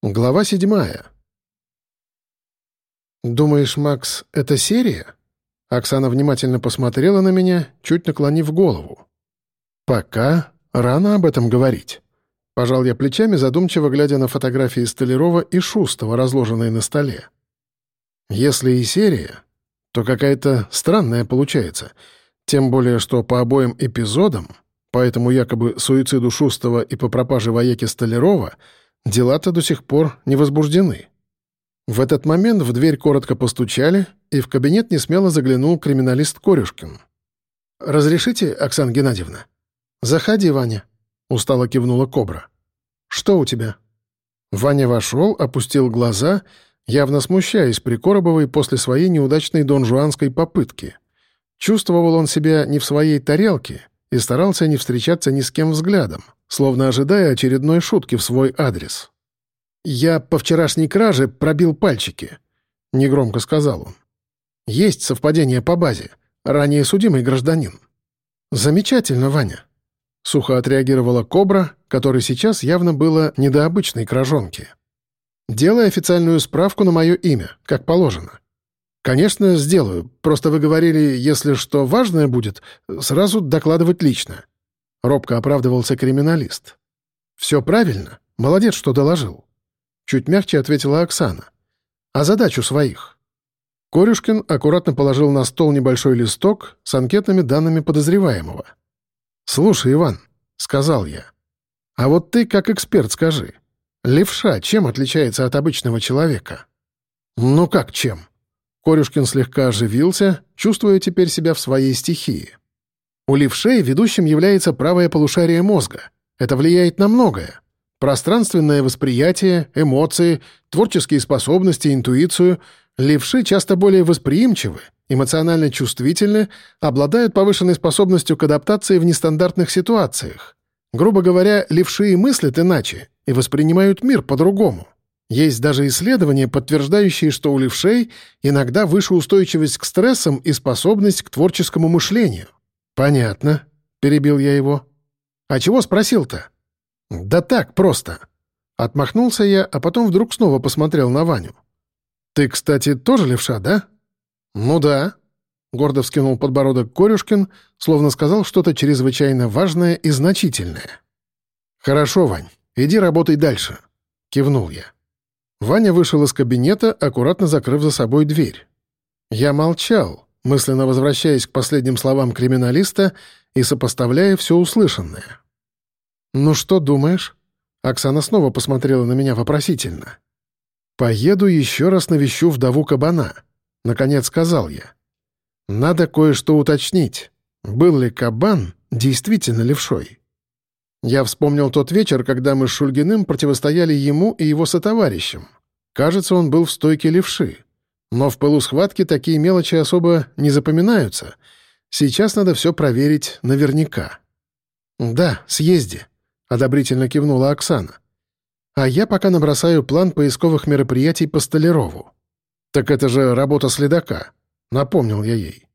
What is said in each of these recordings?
Глава седьмая. «Думаешь, Макс, это серия?» Оксана внимательно посмотрела на меня, чуть наклонив голову. «Пока рано об этом говорить». Пожал я плечами, задумчиво глядя на фотографии Столярова и Шустова, разложенные на столе. «Если и серия, то какая-то странная получается. Тем более, что по обоим эпизодам, по этому якобы суициду Шустова и по пропаже вояки Столярова — Дела-то до сих пор не возбуждены. В этот момент в дверь коротко постучали, и в кабинет несмело заглянул криминалист Корюшкин. «Разрешите, Оксана Геннадьевна?» «Заходи, Ваня», — устало кивнула Кобра. «Что у тебя?» Ваня вошел, опустил глаза, явно смущаясь при Коробовой после своей неудачной донжуанской попытки. Чувствовал он себя не в своей тарелке и старался не встречаться ни с кем взглядом словно ожидая очередной шутки в свой адрес. «Я по вчерашней краже пробил пальчики», — негромко сказал он. «Есть совпадение по базе. Ранее судимый гражданин». «Замечательно, Ваня», — сухо отреагировала Кобра, которой сейчас явно было не до обычной кражонки. «Делай официальную справку на мое имя, как положено». «Конечно, сделаю. Просто вы говорили, если что важное будет, сразу докладывать лично. — робко оправдывался криминалист. «Все правильно. Молодец, что доложил». Чуть мягче ответила Оксана. «А задачу своих?» Корюшкин аккуратно положил на стол небольшой листок с анкетными данными подозреваемого. «Слушай, Иван», — сказал я, — «а вот ты, как эксперт, скажи, левша чем отличается от обычного человека?» «Ну как чем?» Корюшкин слегка оживился, чувствуя теперь себя в своей стихии. У левшей ведущим является правое полушарие мозга. Это влияет на многое. Пространственное восприятие, эмоции, творческие способности, интуицию. Левши часто более восприимчивы, эмоционально чувствительны, обладают повышенной способностью к адаптации в нестандартных ситуациях. Грубо говоря, левши мыслят иначе и воспринимают мир по-другому. Есть даже исследования, подтверждающие, что у левшей иногда выше устойчивость к стрессам и способность к творческому мышлению. «Понятно», — перебил я его. «А чего спросил-то?» «Да так, просто». Отмахнулся я, а потом вдруг снова посмотрел на Ваню. «Ты, кстати, тоже левша, да?» «Ну да», — гордо вскинул подбородок Корюшкин, словно сказал что-то чрезвычайно важное и значительное. «Хорошо, Вань, иди работай дальше», — кивнул я. Ваня вышел из кабинета, аккуратно закрыв за собой дверь. Я молчал, мысленно возвращаясь к последним словам криминалиста и сопоставляя все услышанное. «Ну что думаешь?» Оксана снова посмотрела на меня вопросительно. «Поеду еще раз навещу вдову кабана», — наконец сказал я. «Надо кое-что уточнить. Был ли кабан действительно левшой?» Я вспомнил тот вечер, когда мы с Шульгиным противостояли ему и его сотоварищам. Кажется, он был в стойке левши. Но в пылу схватки такие мелочи особо не запоминаются. Сейчас надо все проверить наверняка. «Да, съезди», — одобрительно кивнула Оксана. «А я пока набросаю план поисковых мероприятий по Столярову». «Так это же работа следака», — напомнил я ей.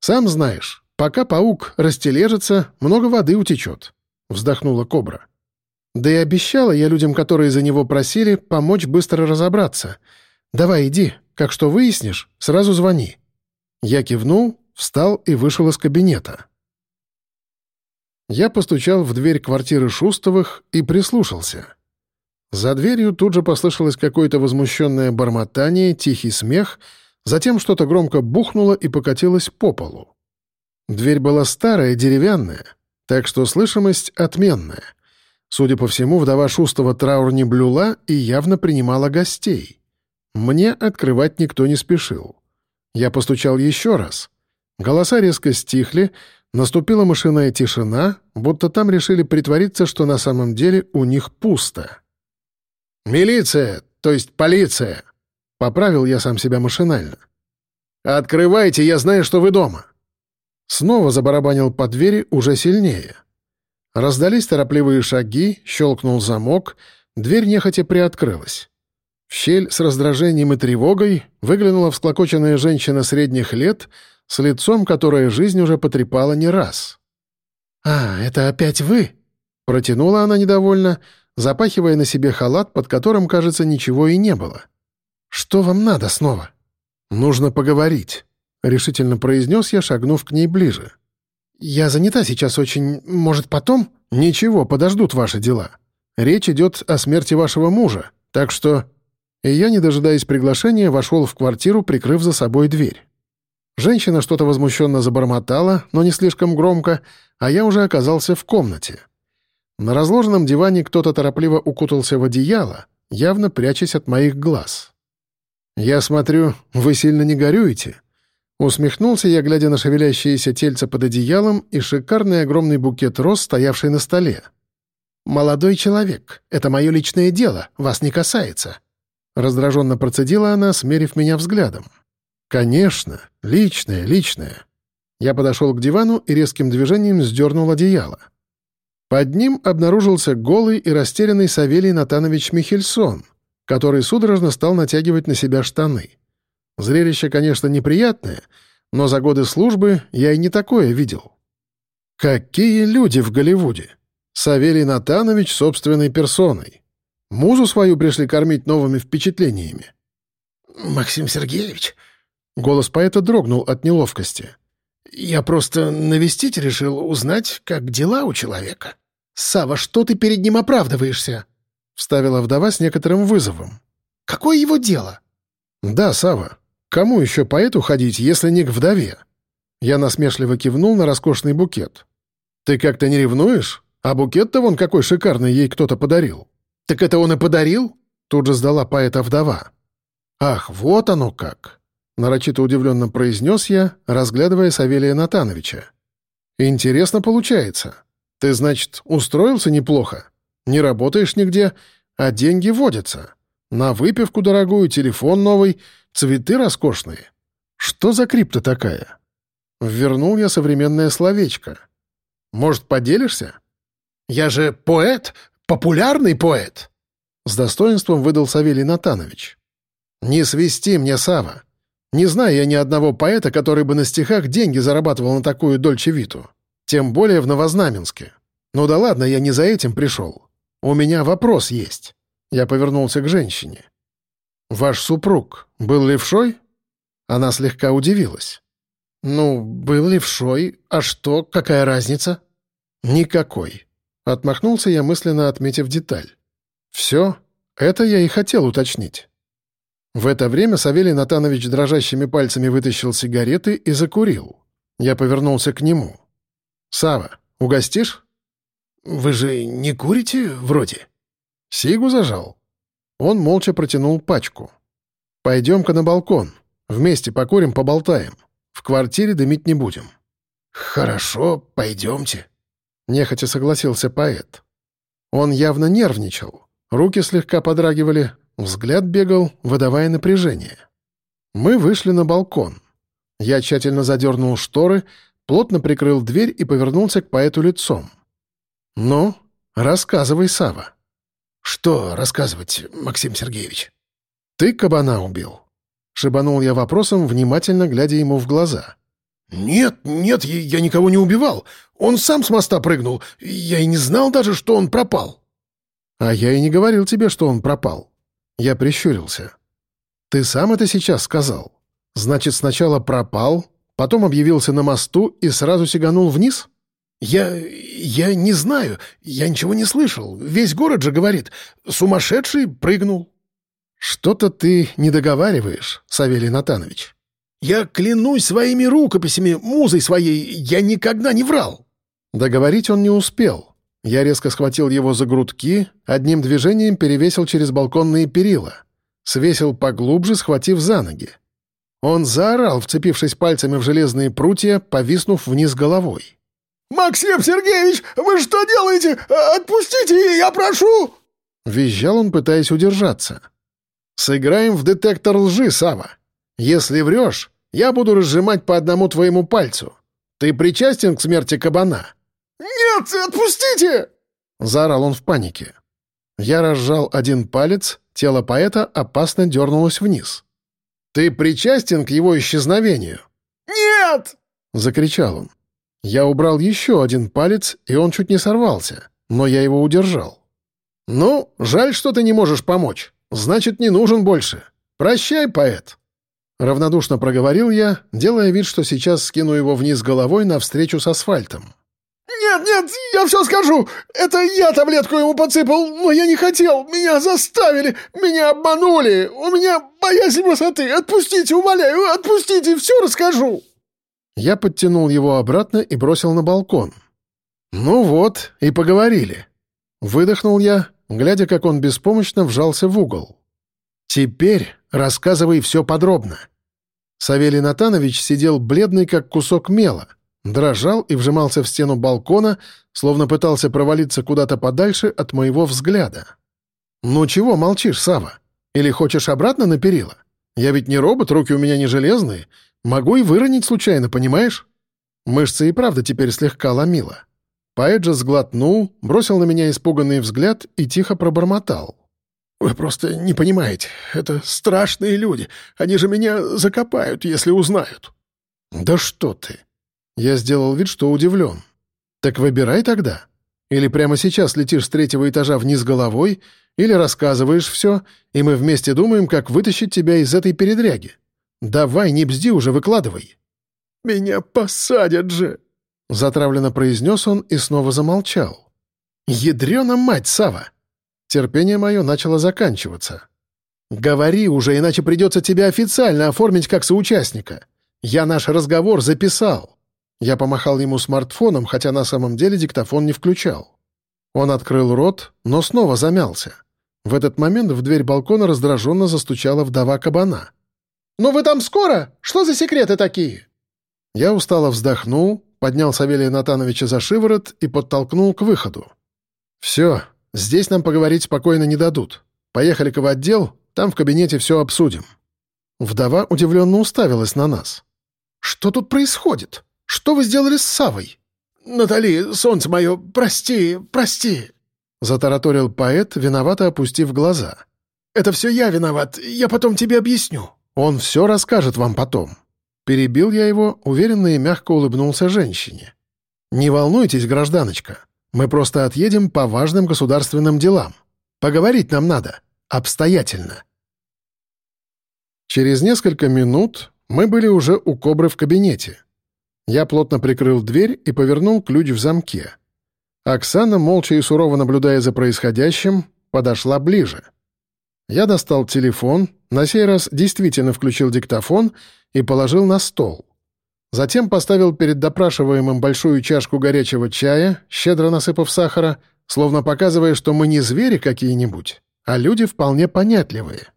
«Сам знаешь, пока паук растележится, много воды утечет», — вздохнула кобра. «Да и обещала я людям, которые за него просили, помочь быстро разобраться. Давай иди, как что выяснишь, сразу звони». Я кивнул, встал и вышел из кабинета. Я постучал в дверь квартиры Шустовых и прислушался. За дверью тут же послышалось какое-то возмущенное бормотание, тихий смех, затем что-то громко бухнуло и покатилось по полу. Дверь была старая, деревянная, так что слышимость отменная. Судя по всему, вдова Шустова траур не блюла и явно принимала гостей. Мне открывать никто не спешил. Я постучал еще раз. Голоса резко стихли, наступила машинная тишина, будто там решили притвориться, что на самом деле у них пусто. «Милиция, то есть полиция!» — поправил я сам себя машинально. «Открывайте, я знаю, что вы дома!» Снова забарабанил по двери уже сильнее. Раздались торопливые шаги, щелкнул замок, дверь нехотя приоткрылась. В щель с раздражением и тревогой выглянула всклокоченная женщина средних лет с лицом, которое жизнь уже потрепала не раз. «А, это опять вы?» — протянула она недовольно, запахивая на себе халат, под которым, кажется, ничего и не было. «Что вам надо снова?» «Нужно поговорить», — решительно произнес я, шагнув к ней ближе. «Я занята сейчас очень. Может, потом?» «Ничего, подождут ваши дела. Речь идет о смерти вашего мужа, так что...» И я, не дожидаясь приглашения, вошел в квартиру, прикрыв за собой дверь. Женщина что-то возмущенно забормотала, но не слишком громко, а я уже оказался в комнате. На разложенном диване кто-то торопливо укутался в одеяло, явно прячась от моих глаз. «Я смотрю, вы сильно не горюете?» Усмехнулся я, глядя на шевелящиеся тельца под одеялом и шикарный огромный букет роз, стоявший на столе. «Молодой человек, это мое личное дело, вас не касается», Раздраженно процедила она, смерив меня взглядом. «Конечно, личное, личное». Я подошел к дивану и резким движением сдернул одеяло. Под ним обнаружился голый и растерянный Савелий Натанович Михельсон, который судорожно стал натягивать на себя штаны. Зрелище, конечно, неприятное, но за годы службы я и не такое видел. Какие люди в Голливуде! Савелий Натанович собственной персоной. Музу свою пришли кормить новыми впечатлениями. «Максим Сергеевич...» Голос поэта дрогнул от неловкости. «Я просто навестить решил, узнать, как дела у человека». «Сава, что ты перед ним оправдываешься?» — вставила вдова с некоторым вызовом. «Какое его дело?» «Да, Сава. Кому еще поэту ходить, если не к вдове?» Я насмешливо кивнул на роскошный букет. «Ты как-то не ревнуешь? А букет-то вон какой шикарный ей кто-то подарил». «Так это он и подарил?» Тут же сдала поэта вдова. «Ах, вот оно как!» Нарочито удивленно произнес я, разглядывая Савелия Натановича. «Интересно получается. Ты, значит, устроился неплохо? Не работаешь нигде, а деньги водятся. На выпивку дорогую, телефон новый, цветы роскошные. Что за крипта такая?» Вернул я современное словечко. «Может, поделишься?» «Я же поэт, популярный поэт!» С достоинством выдал Савелий Натанович. «Не свисти мне, Сава. Не знаю я ни одного поэта, который бы на стихах деньги зарабатывал на такую Дольче Виту. Тем более в Новознаменске. Ну да ладно, я не за этим пришел. У меня вопрос есть». Я повернулся к женщине. «Ваш супруг был левшой?» Она слегка удивилась. «Ну, был левшой. А что, какая разница?» «Никакой. Отмахнулся я, мысленно отметив деталь. «Все, это я и хотел уточнить». В это время Савелий Натанович дрожащими пальцами вытащил сигареты и закурил. Я повернулся к нему. «Сава, угостишь?» «Вы же не курите, вроде?» «Сигу зажал». Он молча протянул пачку. «Пойдем-ка на балкон. Вместе покурим, поболтаем. В квартире дымить не будем». «Хорошо, пойдемте». — нехотя согласился поэт. Он явно нервничал. Руки слегка подрагивали, взгляд бегал, выдавая напряжение. Мы вышли на балкон. Я тщательно задернул шторы, плотно прикрыл дверь и повернулся к поэту лицом. «Ну, рассказывай, Сава. «Что рассказывать, Максим Сергеевич?» «Ты кабана убил?» — шибанул я вопросом, внимательно глядя ему в глаза. «Нет, нет, я никого не убивал. Он сам с моста прыгнул. Я и не знал даже, что он пропал». «А я и не говорил тебе, что он пропал». Я прищурился. «Ты сам это сейчас сказал? Значит, сначала пропал, потом объявился на мосту и сразу сиганул вниз?» «Я... я не знаю. Я ничего не слышал. Весь город же говорит. Сумасшедший прыгнул». «Что-то ты не договариваешь, Савелий Натанович». Я клянусь своими рукописями, музой своей, я никогда не врал!» Договорить он не успел. Я резко схватил его за грудки, одним движением перевесил через балконные перила. Свесил поглубже, схватив за ноги. Он заорал, вцепившись пальцами в железные прутья, повиснув вниз головой. «Максим Сергеевич, вы что делаете? Отпустите, я прошу!» Визжал он, пытаясь удержаться. «Сыграем в детектор лжи, Сава. Если врешь, я буду разжимать по одному твоему пальцу. Ты причастен к смерти кабана?» «Нет, отпустите!» — заорал он в панике. Я разжал один палец, тело поэта опасно дернулось вниз. «Ты причастен к его исчезновению?» «Нет!» — закричал он. Я убрал еще один палец, и он чуть не сорвался, но я его удержал. «Ну, жаль, что ты не можешь помочь. Значит, не нужен больше. Прощай, поэт!» Равнодушно проговорил я, делая вид, что сейчас скину его вниз головой навстречу с асфальтом. «Нет, нет, я все скажу! Это я таблетку ему подсыпал, но я не хотел! Меня заставили! Меня обманули! У меня боязнь высоты! Отпустите, умоляю, отпустите, все расскажу!» Я подтянул его обратно и бросил на балкон. «Ну вот, и поговорили». Выдохнул я, глядя, как он беспомощно вжался в угол. «Теперь рассказывай все подробно». Савелий Натанович сидел бледный, как кусок мела, дрожал и вжимался в стену балкона, словно пытался провалиться куда-то подальше от моего взгляда. «Ну чего молчишь, Сава? Или хочешь обратно на перила? Я ведь не робот, руки у меня не железные. Могу и выронить случайно, понимаешь?» Мышцы и правда теперь слегка ломило. Поэт же сглотнул, бросил на меня испуганный взгляд и тихо пробормотал. «Вы просто не понимаете. Это страшные люди. Они же меня закопают, если узнают». «Да что ты!» Я сделал вид, что удивлен. «Так выбирай тогда. Или прямо сейчас летишь с третьего этажа вниз головой, или рассказываешь все, и мы вместе думаем, как вытащить тебя из этой передряги. Давай, не бзди уже, выкладывай». «Меня посадят же!» Затравленно произнес он и снова замолчал. «Ядрена мать, Сава! Терпение мое начало заканчиваться. «Говори уже, иначе придется тебя официально оформить как соучастника. Я наш разговор записал». Я помахал ему смартфоном, хотя на самом деле диктофон не включал. Он открыл рот, но снова замялся. В этот момент в дверь балкона раздраженно застучала вдова кабана. «Ну вы там скоро? Что за секреты такие?» Я устало вздохнул, поднял Савелия Натановича за шиворот и подтолкнул к выходу. «Все, Здесь нам поговорить спокойно не дадут. Поехали-ка в отдел, там в кабинете все обсудим». Вдова удивленно уставилась на нас. «Что тут происходит? Что вы сделали с Савой?» «Натали, солнце мое, прости, прости!» Затараторил поэт, виновато опустив глаза. «Это все я виноват, я потом тебе объясню». «Он все расскажет вам потом». Перебил я его, уверенно и мягко улыбнулся женщине. «Не волнуйтесь, гражданочка. Мы просто отъедем по важным государственным делам. Поговорить нам надо. Обстоятельно». Через несколько минут мы были уже у Кобры в кабинете. Я плотно прикрыл дверь и повернул ключ в замке. Оксана, молча и сурово наблюдая за происходящим, подошла ближе. Я достал телефон, на сей раз действительно включил диктофон и положил на стол. Затем поставил перед допрашиваемым большую чашку горячего чая, щедро насыпав сахара, словно показывая, что мы не звери какие-нибудь, а люди вполне понятливые.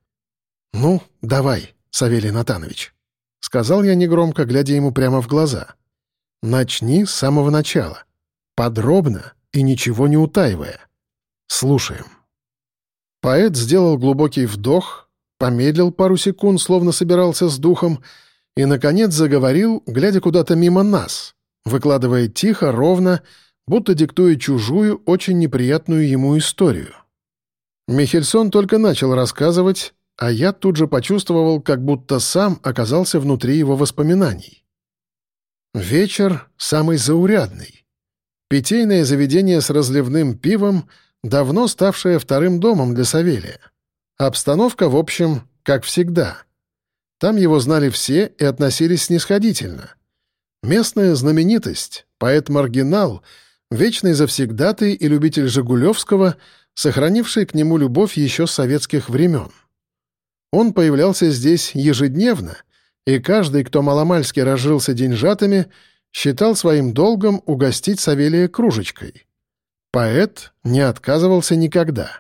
«Ну, давай, Савелий Натанович», — сказал я негромко, глядя ему прямо в глаза. «Начни с самого начала. Подробно и ничего не утаивая. Слушаем». Поэт сделал глубокий вдох, помедлил пару секунд, словно собирался с духом, и, наконец, заговорил, глядя куда-то мимо нас, выкладывая тихо, ровно, будто диктуя чужую, очень неприятную ему историю. Михельсон только начал рассказывать, а я тут же почувствовал, как будто сам оказался внутри его воспоминаний. Вечер самый заурядный. Питейное заведение с разливным пивом, давно ставшее вторым домом для Савелия. Обстановка, в общем, как всегда — там его знали все и относились снисходительно. Местная знаменитость, поэт-маргинал, вечный завсегдатый и любитель Жигулевского, сохранивший к нему любовь еще с советских времен. Он появлялся здесь ежедневно, и каждый, кто маломальски разжился деньжатами, считал своим долгом угостить Савелия кружечкой. Поэт не отказывался никогда.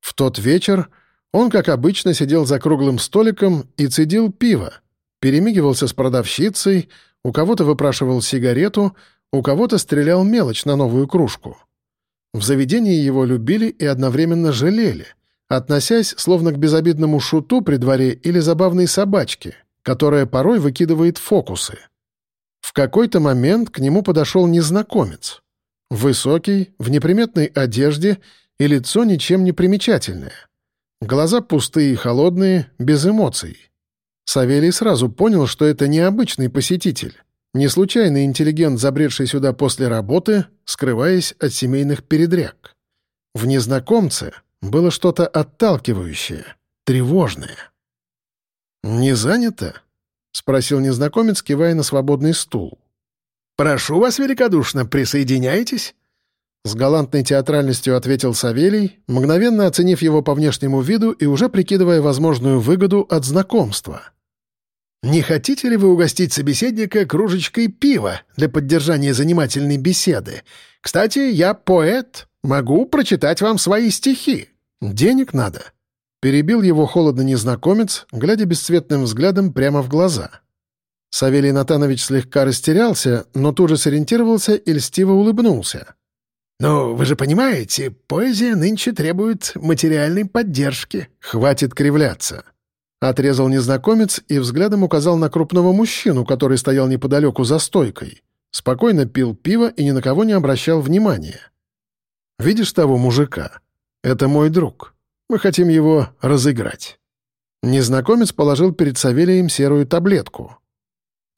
В тот вечер он, как обычно, сидел за круглым столиком и цедил пиво, перемигивался с продавщицей, у кого-то выпрашивал сигарету, у кого-то стрелял мелочь на новую кружку. В заведении его любили и одновременно жалели, относясь словно к безобидному шуту при дворе или забавной собачке, которая порой выкидывает фокусы. В какой-то момент к нему подошел незнакомец. Высокий, в неприметной одежде и лицо ничем не примечательное. Глаза пустые и холодные, без эмоций. Савелий сразу понял, что это необычный посетитель, не случайный интеллигент, забредший сюда после работы, скрываясь от семейных передряг. В незнакомце было что-то отталкивающее, тревожное. «Не занято?» — спросил незнакомец, кивая на свободный стул. «Прошу вас великодушно, присоединяйтесь?» С галантной театральностью ответил Савелий, мгновенно оценив его по внешнему виду и уже прикидывая возможную выгоду от знакомства. «Не хотите ли вы угостить собеседника кружечкой пива для поддержания занимательной беседы? Кстати, я поэт, могу прочитать вам свои стихи. Денег надо». Перебил его холодно незнакомец, глядя бесцветным взглядом прямо в глаза. Савелий Натанович слегка растерялся, но тут же сориентировался и льстиво улыбнулся. «Но вы же понимаете, поэзия нынче требует материальной поддержки. Хватит кривляться». Отрезал незнакомец и взглядом указал на крупного мужчину, который стоял неподалеку за стойкой. Спокойно пил пиво и ни на кого не обращал внимания. «Видишь того мужика? Это мой друг. Мы хотим его разыграть». Незнакомец положил перед Савелием серую таблетку.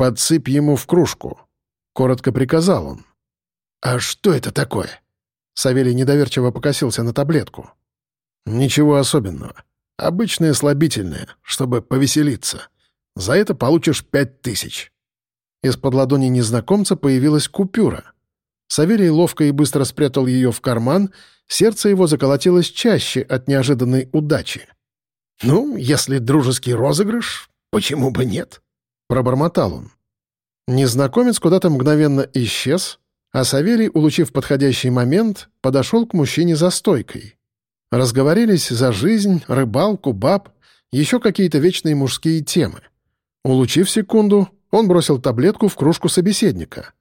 «Подсыпь ему в кружку», — коротко приказал он. «А что это такое?» Савелий недоверчиво покосился на таблетку. «Ничего особенного. Обычное слабительное, чтобы повеселиться. За это получишь пять тысяч». Из-под ладони незнакомца появилась купюра. Савелий ловко и быстро спрятал ее в карман, сердце его заколотилось чаще от неожиданной удачи. «Ну, если дружеский розыгрыш, почему бы нет?» — пробормотал он. Незнакомец куда-то мгновенно исчез, а Савелий, улучив подходящий момент, подошел к мужчине за стойкой. Разговорились за жизнь, рыбалку, баб, еще какие-то вечные мужские темы. Улучив секунду, он бросил таблетку в кружку собеседника.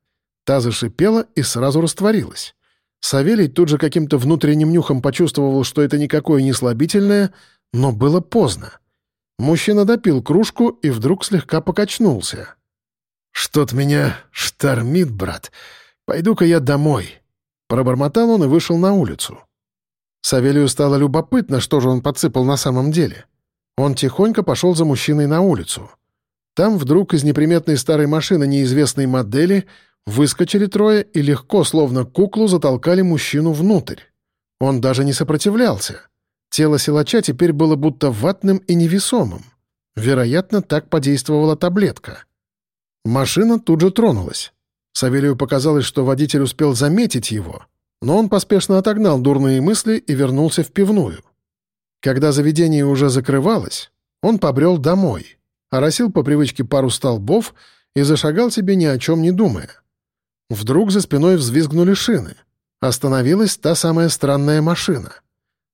Та зашипела и сразу растворилась. Савелий тут же каким-то внутренним нюхом почувствовал, что это никакое не слабительное, но было поздно. Мужчина допил кружку и вдруг слегка покачнулся. «Что-то меня штормит, брат. «Пойду-ка я домой». Пробормотал он и вышел на улицу. Савелию стало любопытно, что же он подсыпал на самом деле. Он тихонько пошел за мужчиной на улицу. Там вдруг из неприметной старой машины неизвестной модели выскочили трое и легко, словно куклу, затолкали мужчину внутрь. Он даже не сопротивлялся. Тело силача теперь было будто ватным и невесомым. Вероятно, так подействовала таблетка. Машина тут же тронулась. Савелию показалось, что водитель успел заметить его, но он поспешно отогнал дурные мысли и вернулся в пивную. Когда заведение уже закрывалось, он побрел домой, оросил по привычке пару столбов и зашагал себе ни о чем не думая. Вдруг за спиной взвизгнули шины. Остановилась та самая странная машина.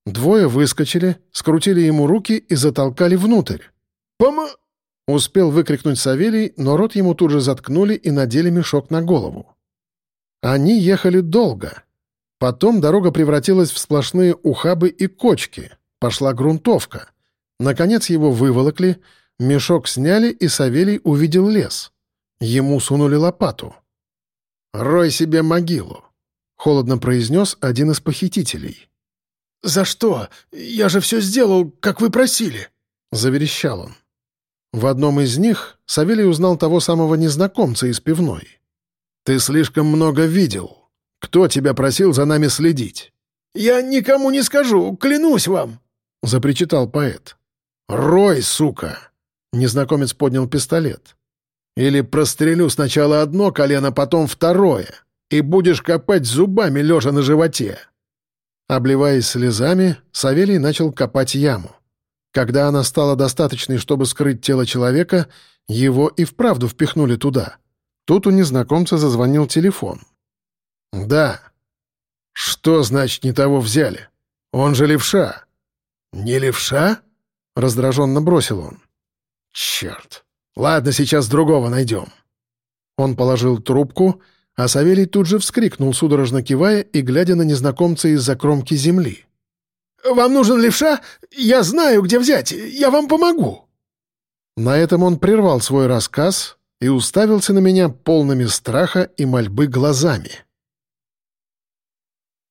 Двое выскочили, скрутили ему руки и затолкали внутрь. «Помо...» Успел выкрикнуть Савелий, но рот ему тут же заткнули и надели мешок на голову. Они ехали долго. Потом дорога превратилась в сплошные ухабы и кочки. Пошла грунтовка. Наконец его выволокли, мешок сняли, и Савелий увидел лес. Ему сунули лопату. «Рой себе могилу», — холодно произнес один из похитителей. «За что? Я же все сделал, как вы просили», — заверещал он. В одном из них Савелий узнал того самого незнакомца из пивной. «Ты слишком много видел. Кто тебя просил за нами следить?» «Я никому не скажу, клянусь вам!» — запричитал поэт. «Рой, сука!» — незнакомец поднял пистолет. «Или прострелю сначала одно колено, потом второе, и будешь копать зубами, лежа на животе!» Обливаясь слезами, Савелий начал копать яму. Когда она стала достаточной, чтобы скрыть тело человека, его и вправду впихнули туда. Тут у незнакомца зазвонил телефон. «Да». «Что значит не того взяли? Он же левша». «Не левша?» — раздраженно бросил он. «Черт! Ладно, сейчас другого найдем». Он положил трубку, а Савелий тут же вскрикнул, судорожно кивая и глядя на незнакомца из-за кромки земли. Вам нужен левша? Я знаю, где взять. Я вам помогу». На этом он прервал свой рассказ и уставился на меня полными страха и мольбы глазами.